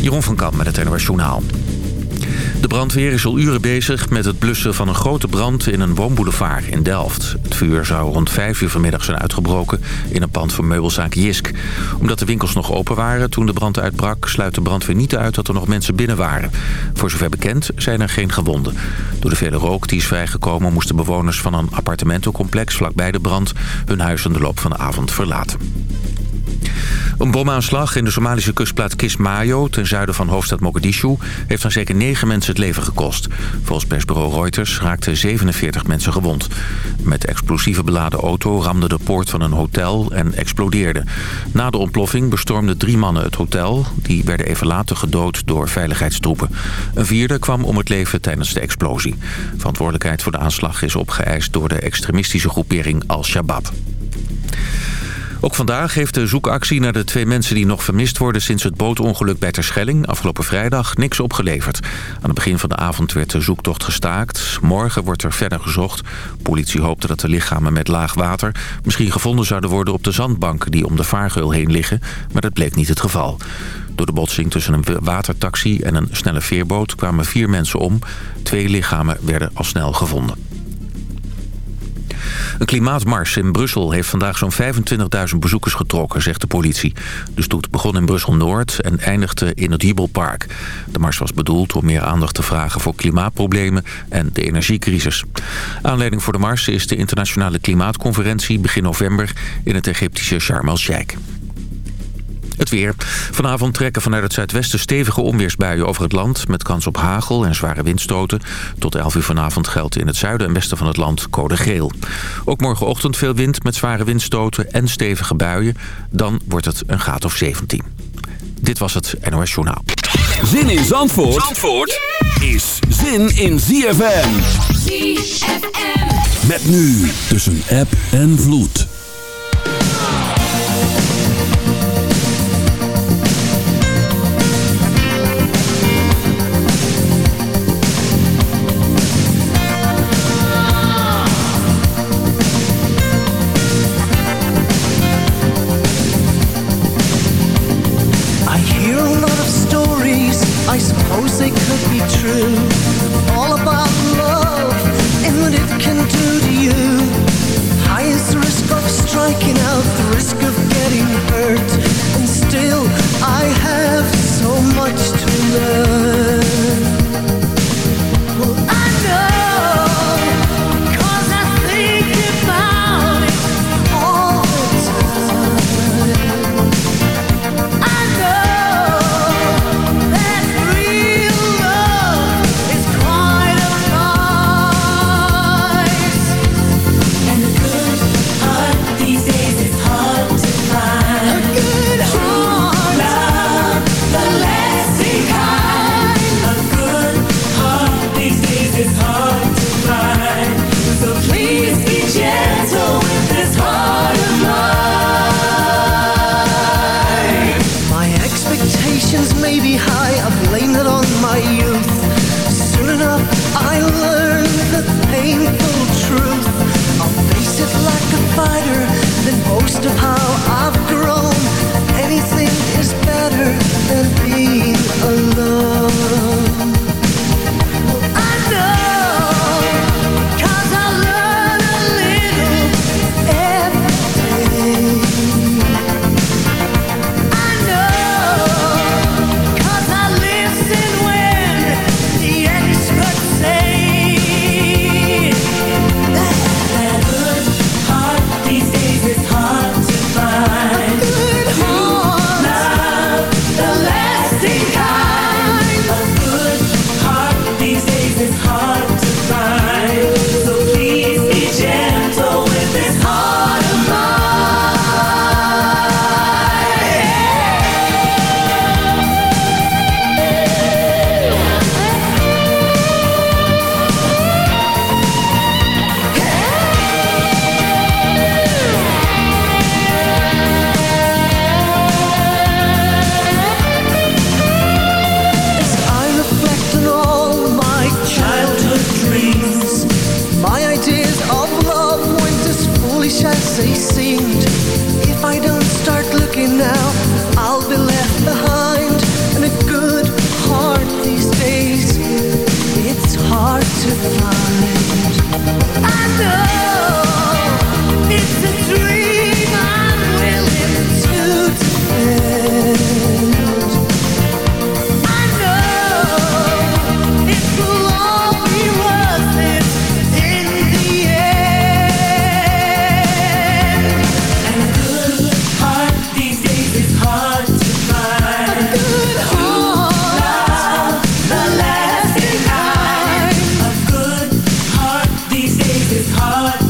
Jeroen van Kamp met het NOS Journaal. De brandweer is al uren bezig met het blussen van een grote brand in een woonboulevard in Delft. Het vuur zou rond 5 uur vanmiddag zijn uitgebroken in een pand van meubelzaak Jisk. Omdat de winkels nog open waren toen de brand uitbrak... sluit de brandweer niet uit dat er nog mensen binnen waren. Voor zover bekend zijn er geen gewonden. Door de vele rook die is vrijgekomen... moesten bewoners van een appartementencomplex vlakbij de brand... hun huis in de loop van de avond verlaten. Een bomaanslag in de Somalische kustplaats Kismayo... ten zuiden van hoofdstad Mogadishu... heeft dan zeker negen mensen het leven gekost. Volgens persbureau Reuters raakten 47 mensen gewond. Met explosieve beladen auto ramde de poort van een hotel en explodeerde. Na de ontploffing bestormden drie mannen het hotel. Die werden even later gedood door veiligheidstroepen. Een vierde kwam om het leven tijdens de explosie. Verantwoordelijkheid voor de aanslag is opgeëist door de extremistische groepering Al-Shabaab. Ook vandaag heeft de zoekactie naar de twee mensen die nog vermist worden... sinds het bootongeluk bij Terschelling afgelopen vrijdag niks opgeleverd. Aan het begin van de avond werd de zoektocht gestaakt. Morgen wordt er verder gezocht. Politie hoopte dat de lichamen met laag water... misschien gevonden zouden worden op de zandbanken die om de vaargeul heen liggen. Maar dat bleek niet het geval. Door de botsing tussen een watertaxi en een snelle veerboot kwamen vier mensen om. Twee lichamen werden al snel gevonden. Een klimaatmars in Brussel heeft vandaag zo'n 25.000 bezoekers getrokken, zegt de politie. De stoet begon in Brussel-Noord en eindigde in het Jubelpark. De mars was bedoeld om meer aandacht te vragen voor klimaatproblemen en de energiecrisis. Aanleiding voor de mars is de internationale klimaatconferentie begin november in het Egyptische Sharm el-Sheikh. Het weer. Vanavond trekken vanuit het zuidwesten stevige onweersbuien over het land... met kans op hagel en zware windstoten. Tot 11 uur vanavond geldt in het zuiden en westen van het land code geel. Ook morgenochtend veel wind met zware windstoten en stevige buien. Dan wordt het een graad of 17. Dit was het NOS Journaal. Zin in Zandvoort, Zandvoort is zin in ZFM. ZFM. Met nu tussen app en vloed. better than heart.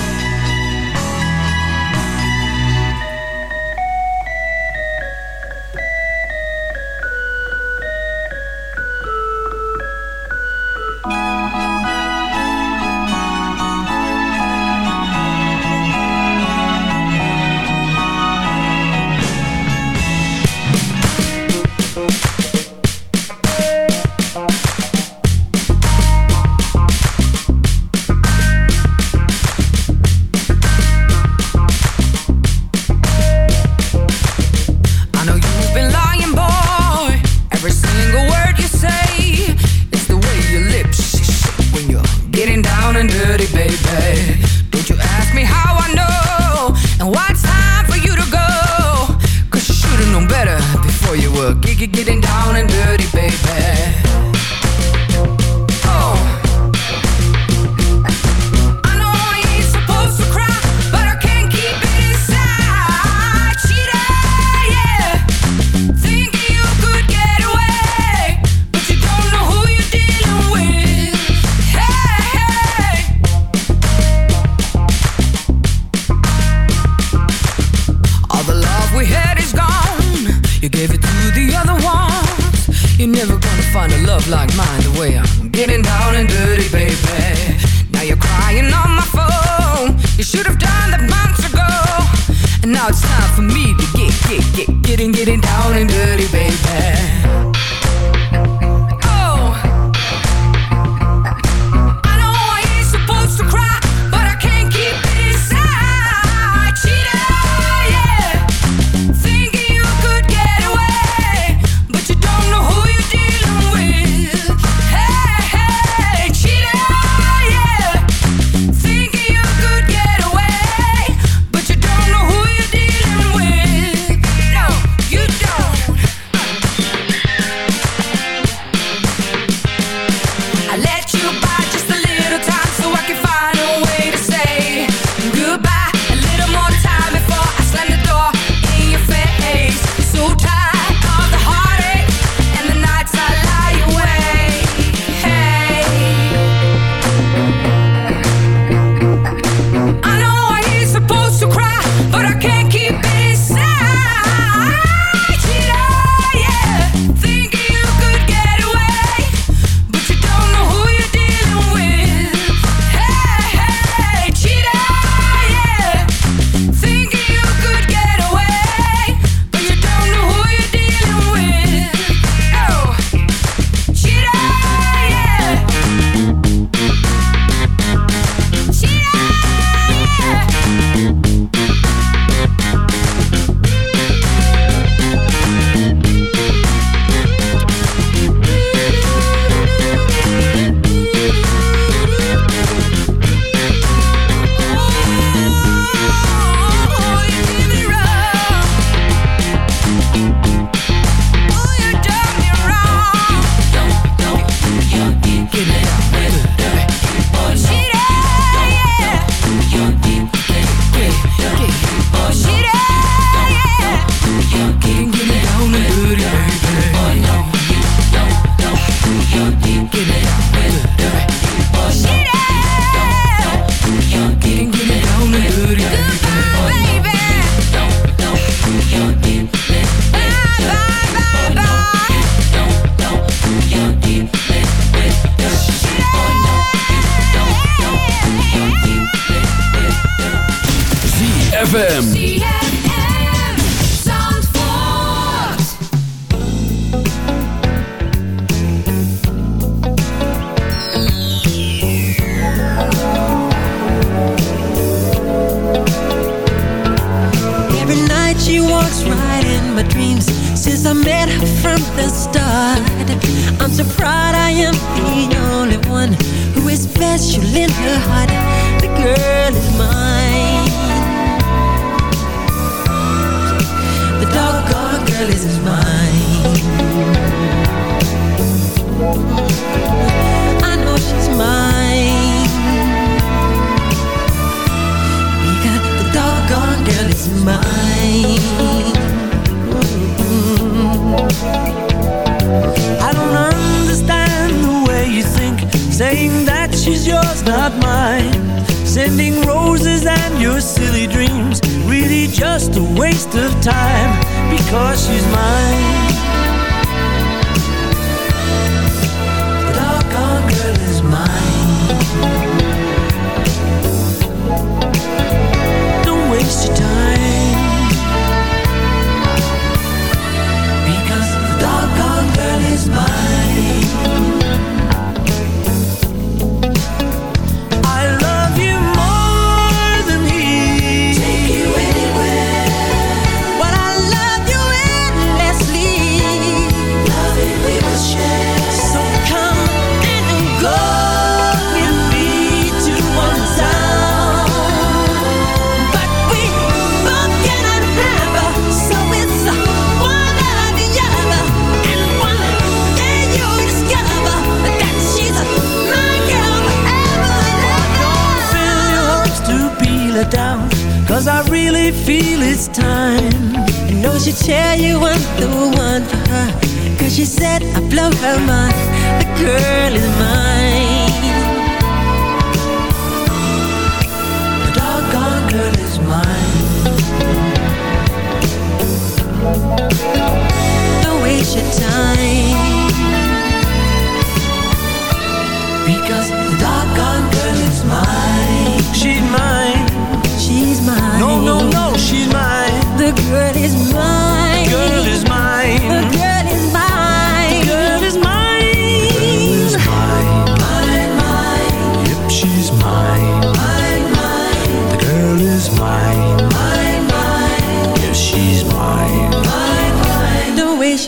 could get in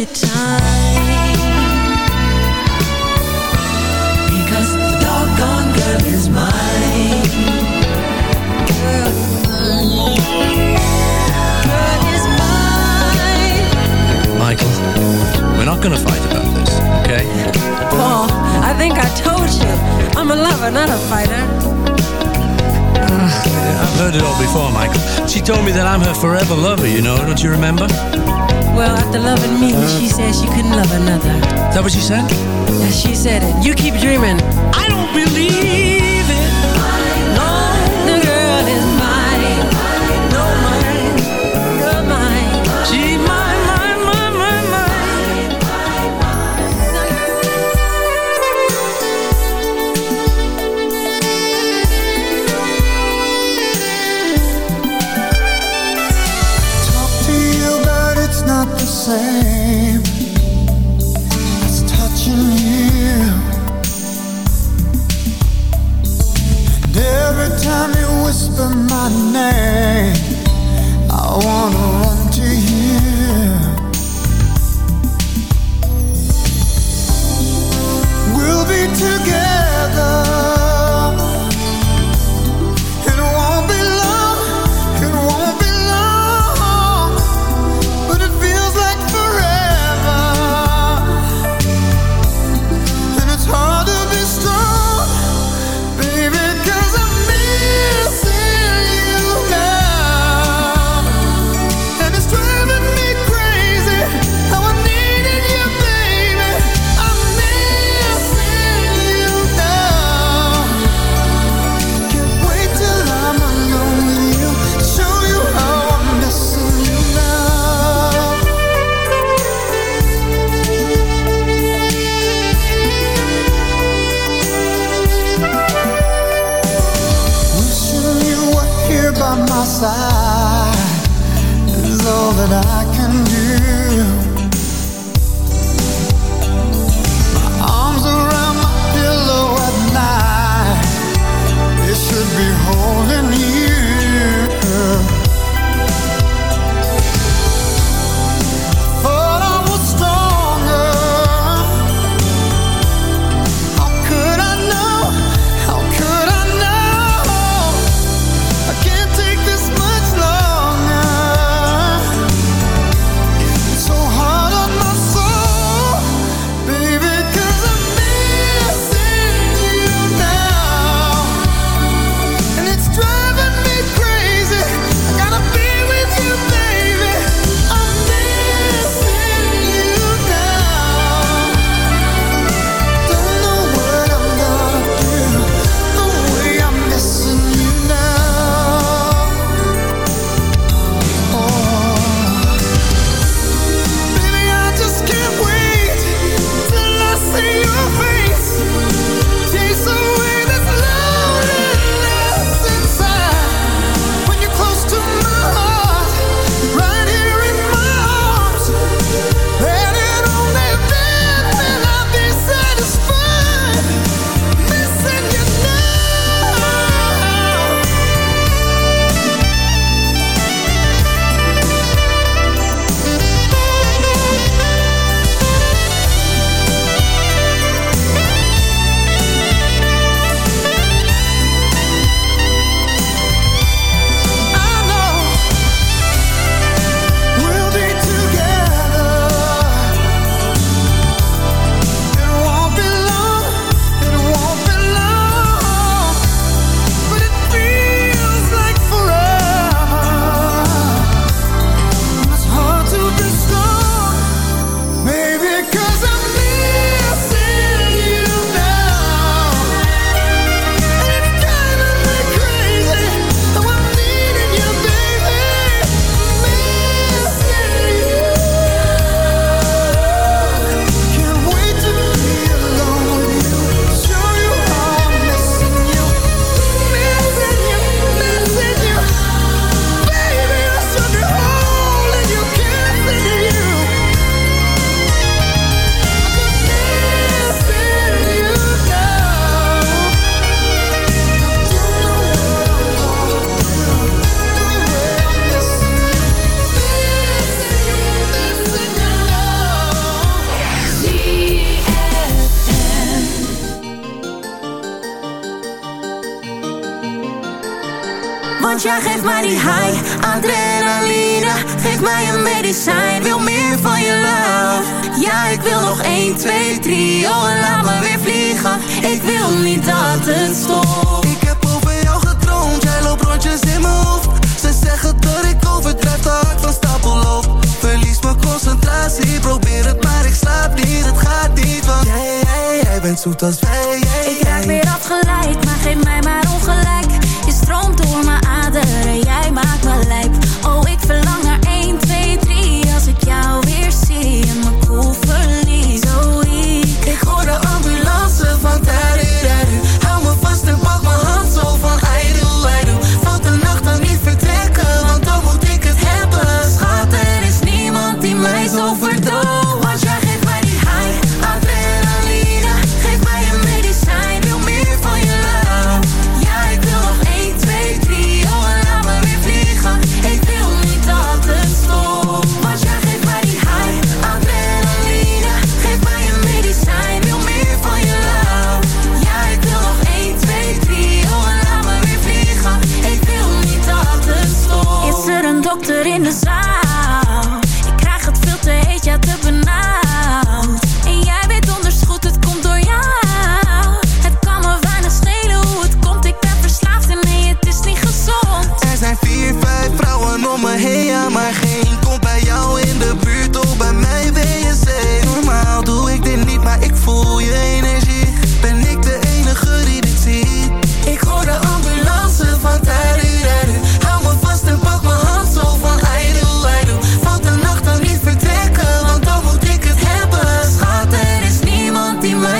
your time Because the doggone girl is mine Michael, we're not gonna fight about this, okay? Paul, I think I told you. I'm a lover, not a fighter. I've heard it all before, Michael. She told me that I'm her forever lover, you know, don't you remember? Well, after loving me, she said she couldn't love another. Is that what you, said? Yeah, she said it. You keep dreaming. I don't believe. Adrenaline Geef mij een medicijn, wil meer van je love. Ja, ik wil nog 1, 2, 3, oh en laat me weer vliegen. Ik wil niet dat het stopt. Ik heb over jou gedroomd, jij loopt rondjes in mijn hoofd. Ze zeggen dat ik overdrijf, de hart van stapel loop Verlies mijn concentratie, probeer het maar ik slaap niet. Het gaat niet, want jij, jij, jij bent zoet als wij. Jij, Ik raak weer afgeleid, maar geef mij maar ongelijk. Je stroomt door mijn jij maakt me lijp. Oh, ik verlang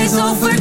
eyes over.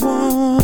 one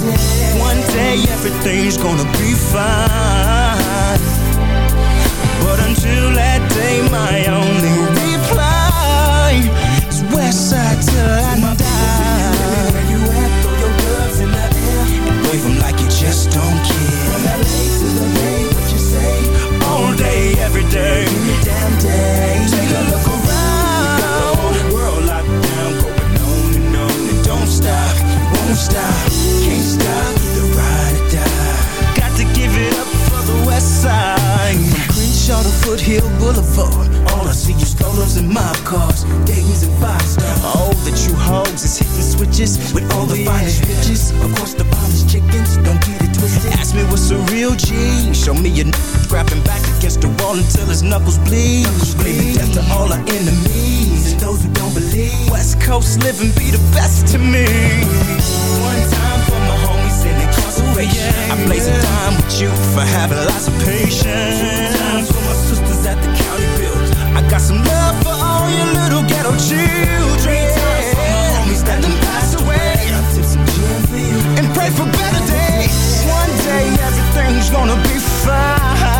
one day everything's gonna be fine. But until that day my only reply Is west side till I my die. People, Where you at, throw your gloves in the air And wave like you just don't care. From LA to the Bay, what you say? All day, every day. Every damn day Take a look around. We got the whole world locked down Going on and on. And don't stop, won't stop. sign. From Crenshaw to Foothill Boulevard, all I see is strollers and mob cars, Dayton's and five stars. All the true hogs is hitting switches with all the yeah. finest bitches. Of course, the polished chickens don't get it twisted. Ask me what's a real G. Show me a n grabbing back against the wall until his knuckles bleed. Knuckles bleed. Blaming death to all our enemies and those who don't believe. West Coast living be the best to me patient. I blaze a time with you for having lots of patience. Two times for my sisters at the county build. I got some love for all your little ghetto children. Three times for my homies that done passed away. I some gym for you. And pray for better days. One day everything's gonna be fine.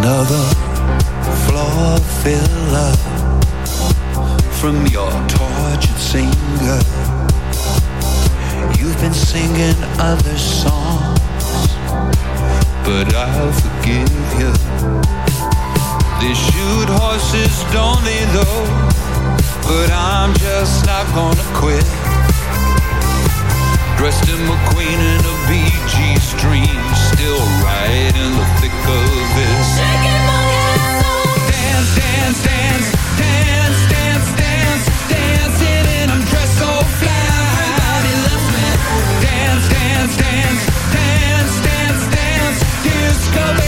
another floor filler from your tortured singer. You've been singing other songs, but I'll forgive you. They shoot horses, don't they, though? But I'm just not gonna quit. Dressed in McQueen in a BG stream, still right in the thick of it. Shaking my ass off. Dance, dance, dance, dance, dance, dance, dancing, and I'm dressed so fly. Everybody loves me. Dance, dance, dance, dance, dance, dance, disco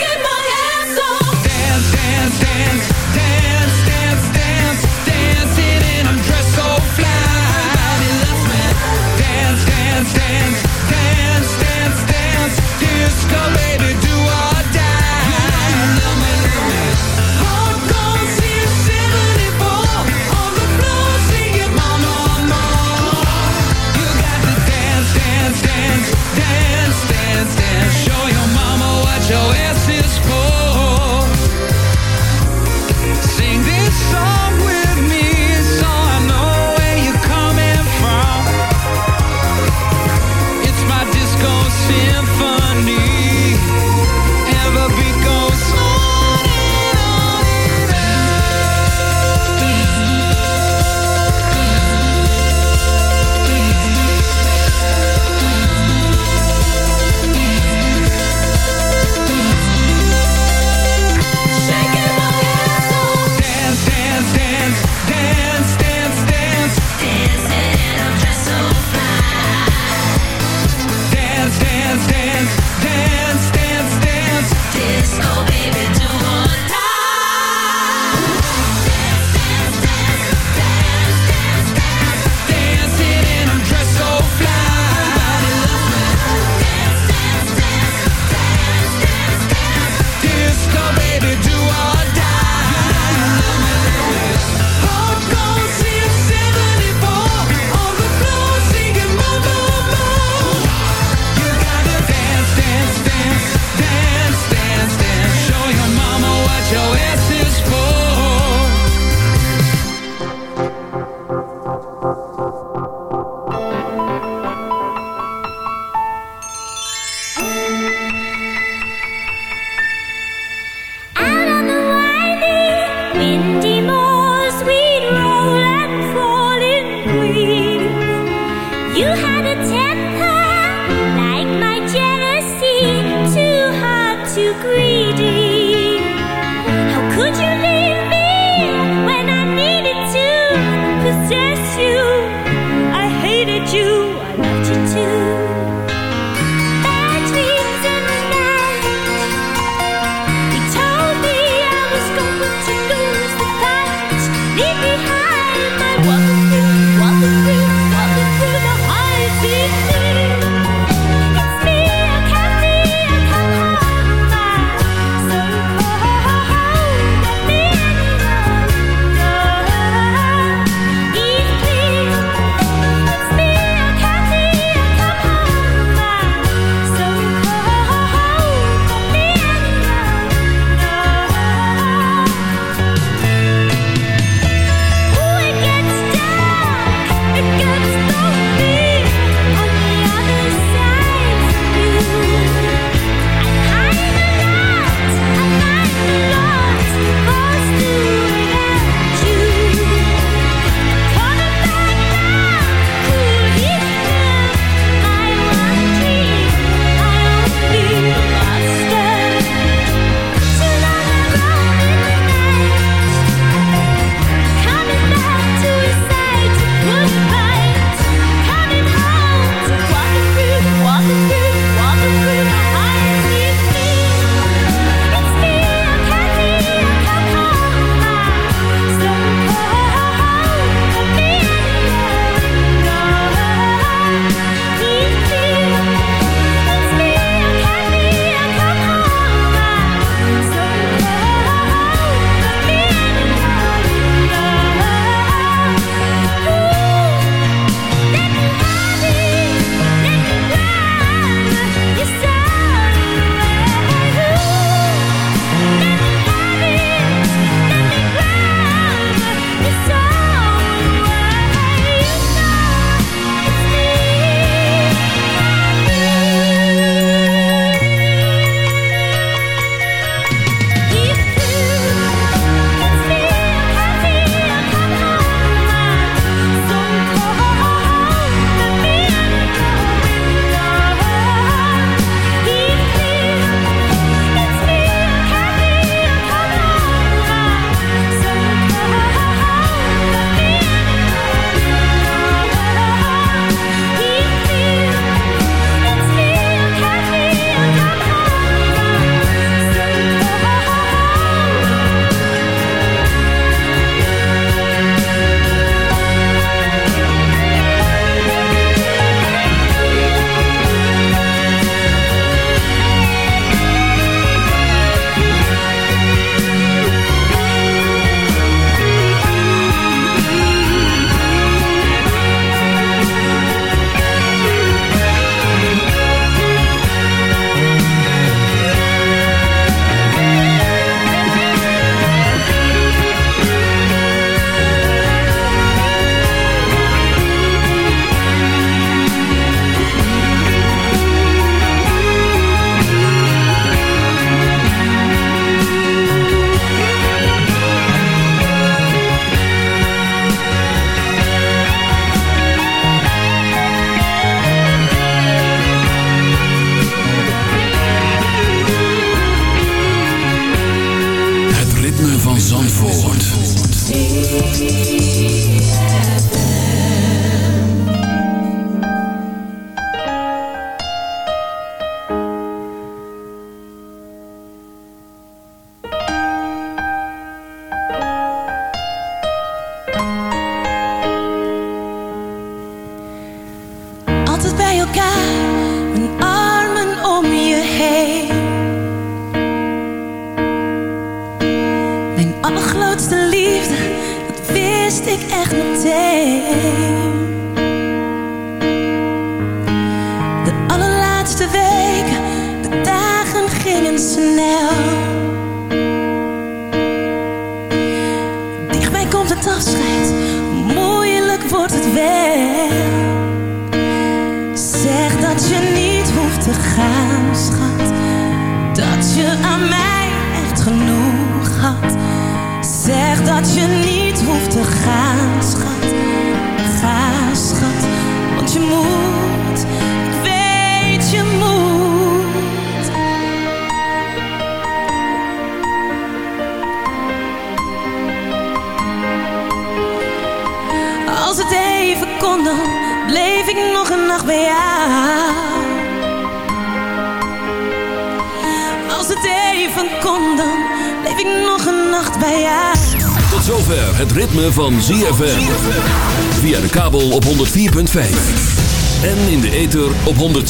Green.